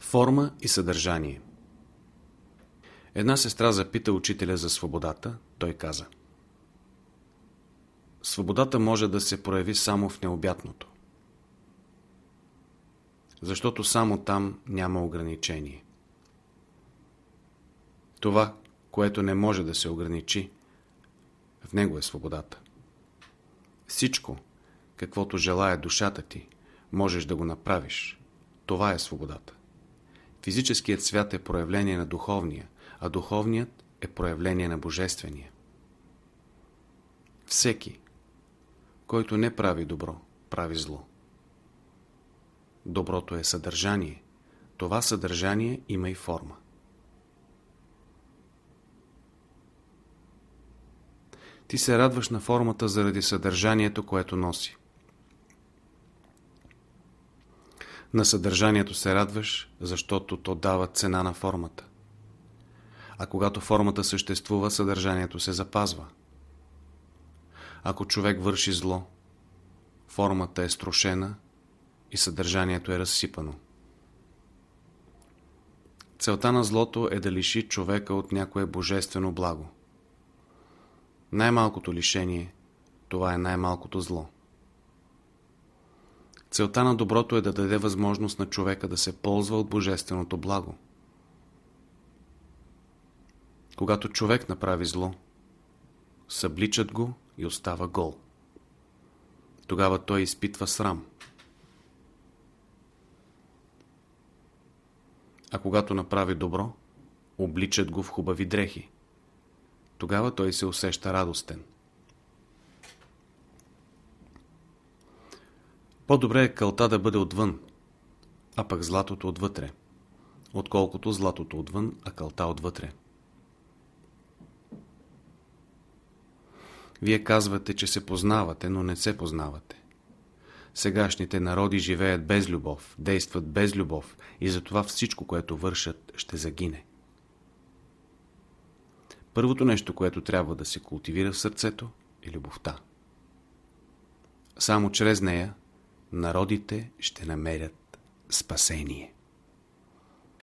Форма и съдържание Една сестра запита учителя за свободата, той каза Свободата може да се прояви само в необятното. Защото само там няма ограничение. Това, което не може да се ограничи, в него е свободата. Всичко, каквото желая душата ти, можеш да го направиш. Това е свободата. Физическият свят е проявление на духовния, а духовният е проявление на божествения. Всеки, който не прави добро, прави зло. Доброто е съдържание. Това съдържание има и форма. Ти се радваш на формата заради съдържанието, което носи. На съдържанието се радваш, защото то дава цена на формата. А когато формата съществува, съдържанието се запазва. Ако човек върши зло, формата е строшена и съдържанието е разсипано. Целта на злото е да лиши човека от някое божествено благо. Най-малкото лишение, това е най-малкото зло. Целта на доброто е да даде възможност на човека да се ползва от божественото благо. Когато човек направи зло, събличат го и остава гол. Тогава той изпитва срам. А когато направи добро, обличат го в хубави дрехи. Тогава той се усеща радостен. По-добре е кълта да бъде отвън, а пък златото отвътре, отколкото златото отвън, а кълта отвътре. Вие казвате, че се познавате, но не се познавате. Сегашните народи живеят без любов, действат без любов и затова всичко, което вършат, ще загине. Първото нещо, което трябва да се култивира в сърцето, е любовта. Само чрез нея народите ще намерят спасение.